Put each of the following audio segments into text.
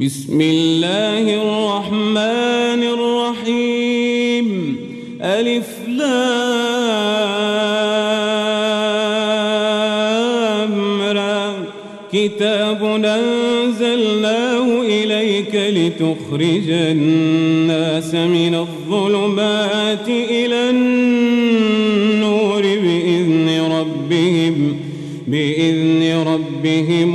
بسم الله الرحمن الرحيم. ألف لامرى كتاب أنزلناه إليك لتخرج الناس من الظلمات إلى النور بإذن ربهم بإذن ربهم.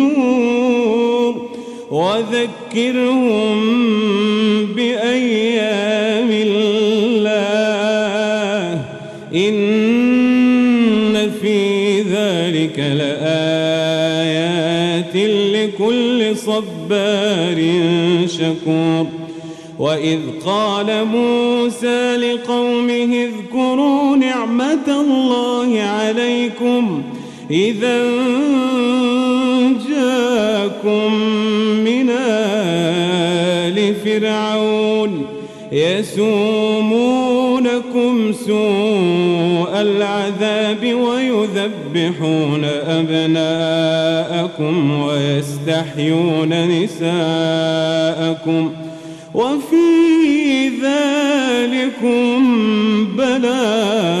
وذكرهم بأيام الله. إن في ذلك لآيات لكل صبار شكور. وإذ قال موسى لقومه اذكروا نعمة الله عليكم. إذا جاءكم من آل فرعون يسومونكم سوء العذاب ويذبحون أبناءكم ويستحيون نساءكم وفي ذلكم بلاء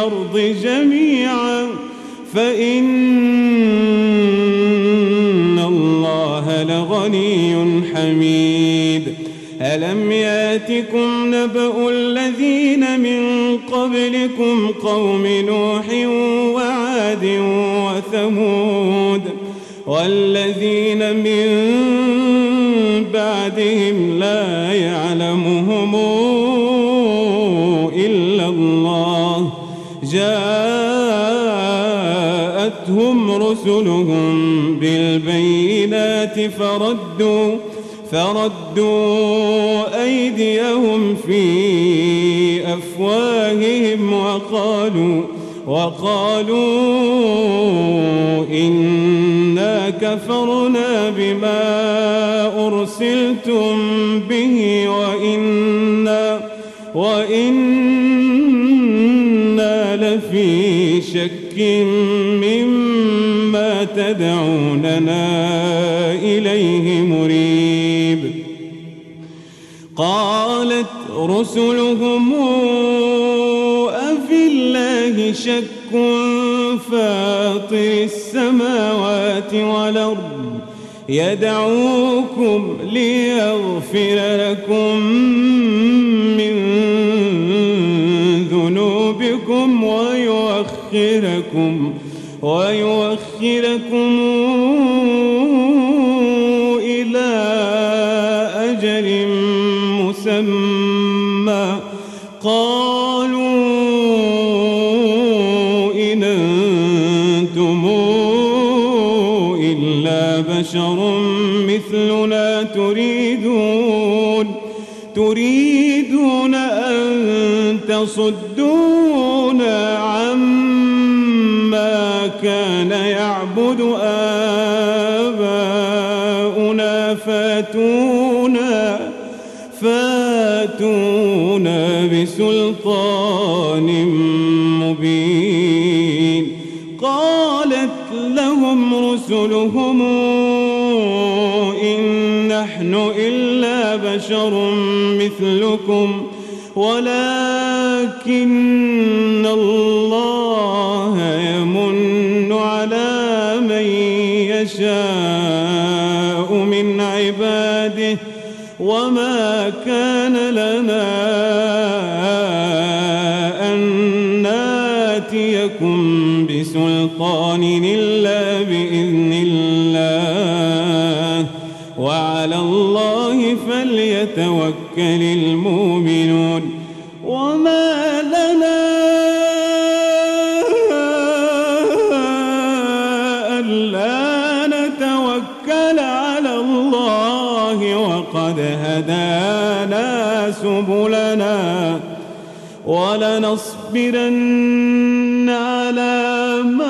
الأرض جميعا فإن الله لغني حميد. ألم يأتكم نبأ الذين من قبلكم قوم نوح وعاد وثمود والذين من بعدهم لا يعلمهم جاءتهم رسلهم بالبينات فردوا فردوا أيديهم في أفواههم وقالوا وقالوا إنا كفرنا بما أرسلتم به وإنا وإنا لفي شك مما تدعوننا إليه مريب. قالت رسلهم أفي الله شك فاطر السماوات والأرض يدعوكم ليغفر لكم ويؤخركم ويؤخركم إلى أجل مسمى. قالوا إن أنتم إلا بشر مثلنا تريدون تريدون أن تصدونا كان يعبد آباؤنا فاتونا فاتونا بسلطان مبين. قالت لهم رسلهم إن نحن إلا بشر مثلكم ولكن الله يمن على من يشاء من عباده وما كان لنا أن ناتيكم بسلطان إلا بإذن الله وعلى الله فليتوكل المؤمنون وما لنا ألا نتوكل على الله وقد هدانا سبلنا ولنصبرن على ما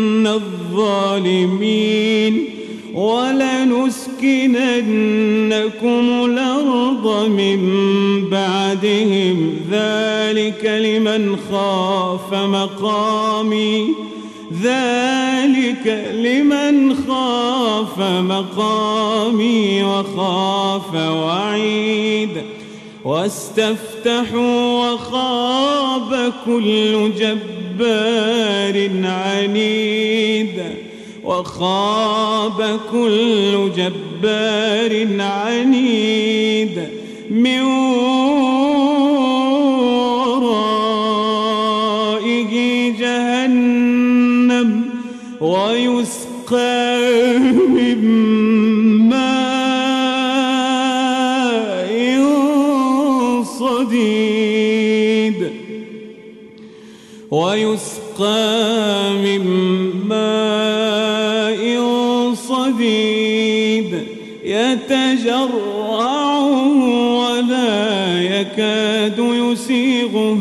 الظالمين ولنسكننكم الأرض من بعدهم. ذلك لمن خاف مقامي. ذلك لمن خاف مقامي وخاف وعيد. واستفتحوا وخاب كل جبار عنيد. وخاب كل جبار عنيد. من ورائه جهنم ويسقى من ماء ويسقى من ماء صديد يتجرعه ولا يكاد يسيغه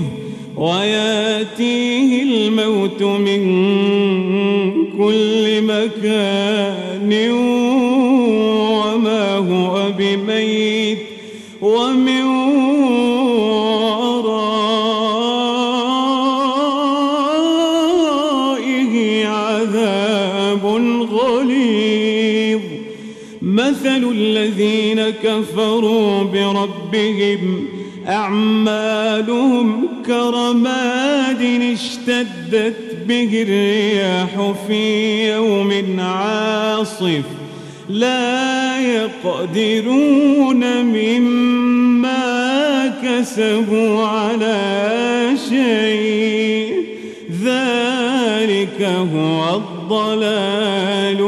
ويأتيه الموت من كل مكان وما هو بميت ومن بربهم أعمالهم كرماد اشتدت به الرياح في يوم عاصف لا يقدرون مما كسبوا على شيء. ذلك هو الضلال